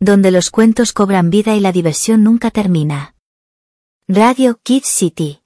donde los cuentos cobran vida y la diversión nunca termina. Radio Kids City